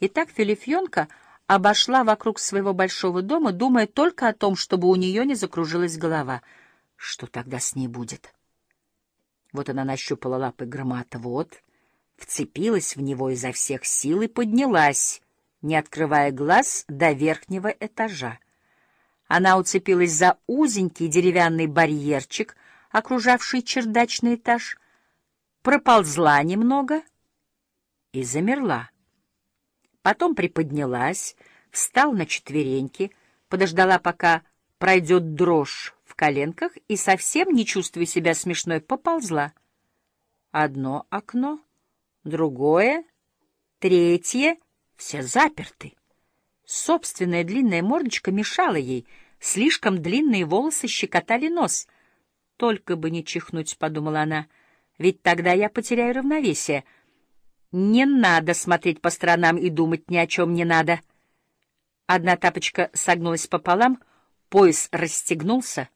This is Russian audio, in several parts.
И так Филифьонка обошла вокруг своего большого дома, думая только о том, чтобы у нее не закружилась голова. Что тогда с ней будет? Вот она нащупала лапой громоотвод, вцепилась в него изо всех сил и поднялась, не открывая глаз до верхнего этажа. Она уцепилась за узенький деревянный барьерчик, окружавший чердачный этаж, проползла немного и замерла. Потом приподнялась, встала на четвереньки, подождала, пока пройдет дрожь в коленках и, совсем не чувствуя себя смешной, поползла. Одно окно, другое, третье — все заперты. Собственная длинная мордочка мешала ей, слишком длинные волосы щекотали нос. «Только бы не чихнуть», — подумала она, — «ведь тогда я потеряю равновесие». Не надо смотреть по сторонам и думать ни о чем не надо. Одна тапочка согнулась пополам, пояс расстегнулся.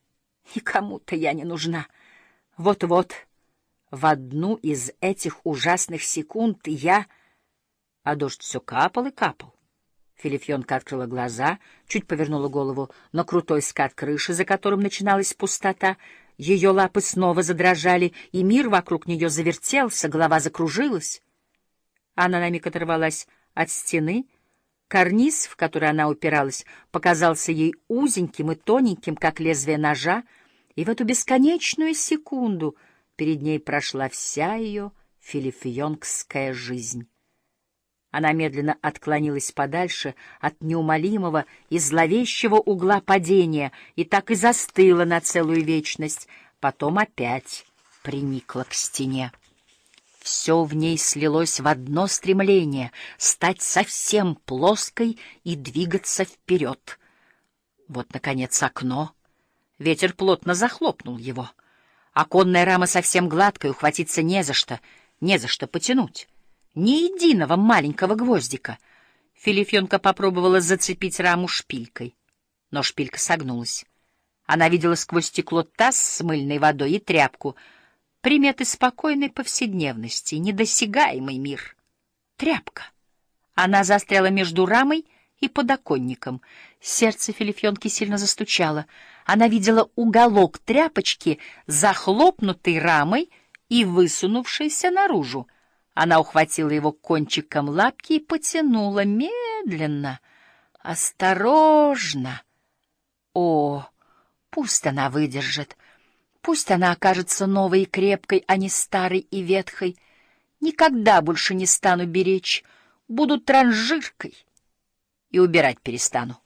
И кому-то я не нужна. Вот-вот, в одну из этих ужасных секунд я... А дождь все капал и капал. Филифьонка открыла глаза, чуть повернула голову на крутой скат крыши, за которым начиналась пустота. Ее лапы снова задрожали, и мир вокруг нее завертелся, голова закружилась. Она на миг оторвалась от стены. Карниз, в который она упиралась, показался ей узеньким и тоненьким, как лезвие ножа, и в эту бесконечную секунду перед ней прошла вся ее филифьонгская жизнь. Она медленно отклонилась подальше от неумолимого и зловещего угла падения и так и застыла на целую вечность, потом опять приникла к стене. Все в ней слилось в одно стремление — стать совсем плоской и двигаться вперед. Вот, наконец, окно. Ветер плотно захлопнул его. Оконная рама совсем гладкая, ухватиться не за что, не за что потянуть. Ни единого маленького гвоздика. Филифьонка попробовала зацепить раму шпилькой, но шпилька согнулась. Она видела сквозь стекло таз с мыльной водой и тряпку — приметы спокойной повседневности, недосягаемый мир. Тряпка. Она застряла между рамой и подоконником. Сердце Филифьонки сильно застучало. Она видела уголок тряпочки, захлопнутой рамой и высунувшейся наружу. Она ухватила его кончиком лапки и потянула медленно, осторожно. О, пусть она выдержит. Пусть она окажется новой и крепкой, а не старой и ветхой. Никогда больше не стану беречь, буду транжиркой и убирать перестану.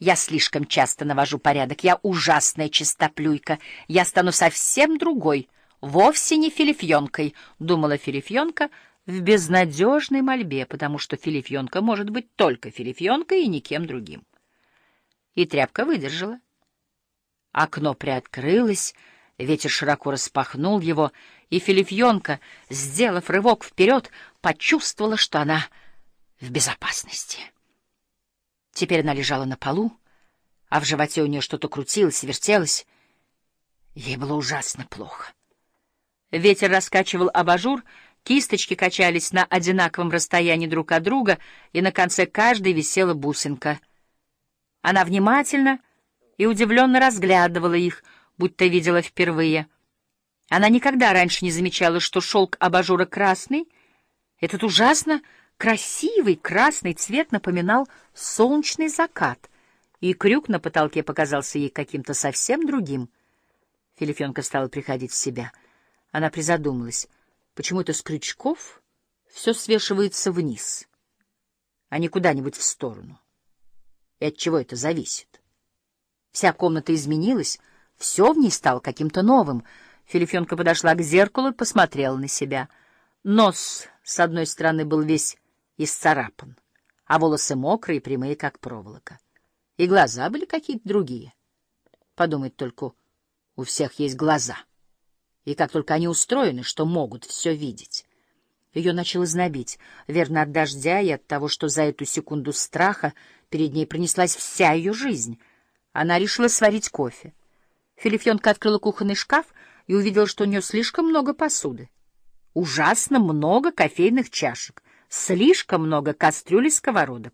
Я слишком часто навожу порядок, я ужасная чистоплюйка, я стану совсем другой, вовсе не филифьонкой, — думала филифьонка в безнадежной мольбе, потому что филифьонка может быть только филифьонкой и никем другим. И тряпка выдержала. Окно приоткрылось, — Ветер широко распахнул его, и Филифьонка, сделав рывок вперед, почувствовала, что она в безопасности. Теперь она лежала на полу, а в животе у нее что-то крутилось, вертелось. Ей было ужасно плохо. Ветер раскачивал абажур, кисточки качались на одинаковом расстоянии друг от друга, и на конце каждой висела бусинка. Она внимательно и удивленно разглядывала их — будто видела впервые. Она никогда раньше не замечала, что шелк абажура красный. Этот ужасно красивый красный цвет напоминал солнечный закат, и крюк на потолке показался ей каким-то совсем другим. Филифенка стала приходить в себя. Она призадумалась, почему-то с крючков все свешивается вниз, а не куда-нибудь в сторону. И от чего это зависит? Вся комната изменилась, все в ней стало каким-то новым. Филифенка подошла к зеркалу и посмотрела на себя. Нос с одной стороны был весь исцарапан, а волосы мокрые прямые, как проволока. И глаза были какие-то другие. Подумать только, у всех есть глаза. И как только они устроены, что могут все видеть. Ее начало знобить, верно, от дождя и от того, что за эту секунду страха перед ней пронеслась вся ее жизнь. Она решила сварить кофе. Филифьонка открыла кухонный шкаф и увидела, что у нее слишком много посуды. Ужасно много кофейных чашек, слишком много кастрюль и сковородок.